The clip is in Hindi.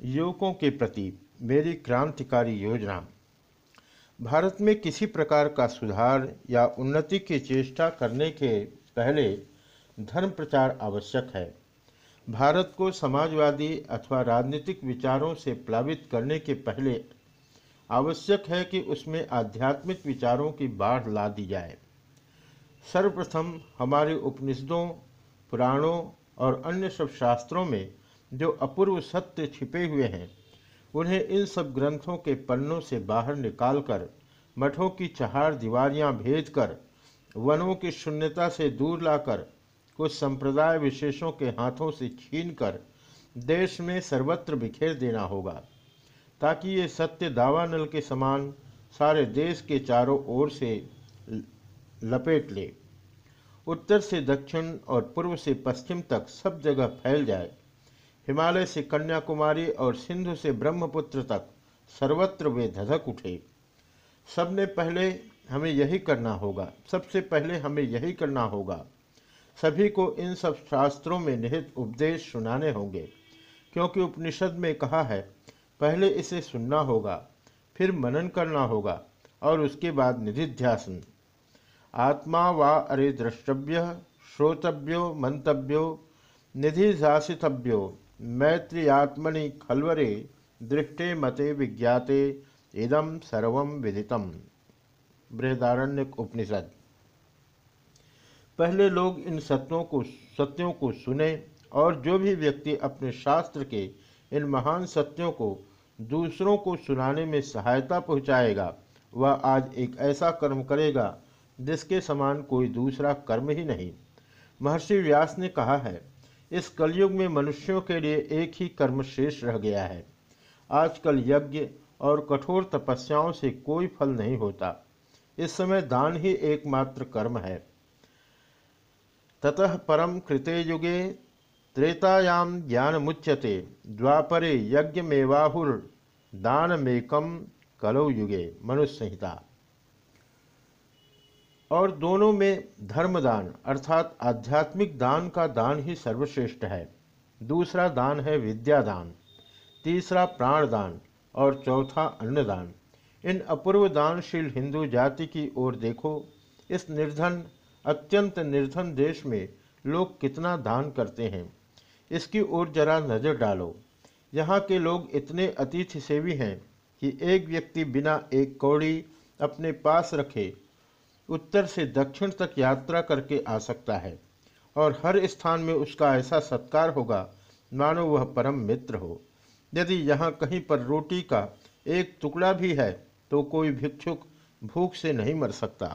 युवकों के प्रति मेरी क्रांतिकारी योजना। भारत में किसी प्रकार का सुधार या उन्नति की चेष्टा करने के पहले धर्म प्रचार आवश्यक है। भारत को समाजवादी अथवा राजनीतिक विचारों से प्लावित करने के पहले आवश्यक है कि उसमें आध्यात्मिक विचारों की बाढ़ ला दी जाए। सर्वप्रथम हमारे उपनिषदों, पुराणों और अन्य सब शास्त्रों में जो अपूर्व सत्य छिपे हुए हैं, उन्हें इन सब ग्रंथों के पन्नों से बाहर निकालकर, मठों की चहार दीवारियाँ भेद कर वनों की शून्यता से दूर लाकर, कुछ संप्रदाय विशेषों के हाथों से छीन कर देश में सर्वत्र बिखेर देना होगा, ताकि ये सत्य दावानल के समान सारे देश के चारों ओर से लपेट ले। उत्तर से दक्षिण और पूर्व से पश्चिम तक सब जगह फैल जाए। हिमालय से कन्याकुमारी और सिंधु से ब्रह्मपुत्र तक सर्वत्र वे धधक उठे। सबने पहले हमें यही करना होगा। सबसे पहले हमें यही करना होगा। सभी को इन सब शास्त्रों में निहित उपदेश सुनाने होंगे, क्योंकि उपनिषद में कहा है, पहले इसे सुनना होगा, फिर मनन करना होगा, और उसके बाद निधिध्यासन। आत्मा वा अरे द्रष्टव्य, श्रोतव्यो, मंतव्यो निधि निधिध्यासितव्यो मैत्रियात्मनि खलवरे, दृष्टे मते विज्ञाते इदम सर्व विदितम बृहदारण्य उपनिषद। पहले लोग इन सत्यों को सत्यों को सुने और जो भी व्यक्ति अपने शास्त्र के इन महान सत्यों को दूसरों को सुनाने में सहायता पहुंचाएगा, वह आज एक ऐसा कर्म करेगा जिसके समान कोई दूसरा कर्म ही नहीं। महर्षि व्यास ने कहा है इस कलयुग में मनुष्यों के लिए एक ही कर्म शेष रह गया है। आजकल यज्ञ और कठोर तपस्याओं से कोई फल नहीं होता। इस समय दान ही एकमात्र कर्म है। ततः परम कृते युगे त्रेतायाम ज्ञान मुच्यते। द्वापरे यज्ञ मेवाहुर दानमेकम कलौ युगे। मनुष्य संहिता और दोनों में धर्मदान, अर्थात आध्यात्मिक दान का दान ही सर्वश्रेष्ठ है। दूसरा दान है विद्यादान, तीसरा प्राणदान और चौथा अन्नदान। इन अपूर्व दानशील हिंदू जाति की ओर देखो, इस निर्धन, अत्यंत निर्धन देश में लोग कितना दान करते हैं। इसकी ओर जरा नज़र डालो। यहाँ के लोग इतने अतिथि सेवी हैं कि एक व्यक्ति बिना एक कौड़ी अपने पास रखे उत्तर से दक्षिण तक यात्रा करके आ सकता है और हर स्थान में उसका ऐसा सत्कार होगा, मानो वह परम मित्र हो। यदि यहाँ कहीं पर रोटी का एक टुकड़ा भी है तो कोई भिक्षुक भूख से नहीं मर सकता।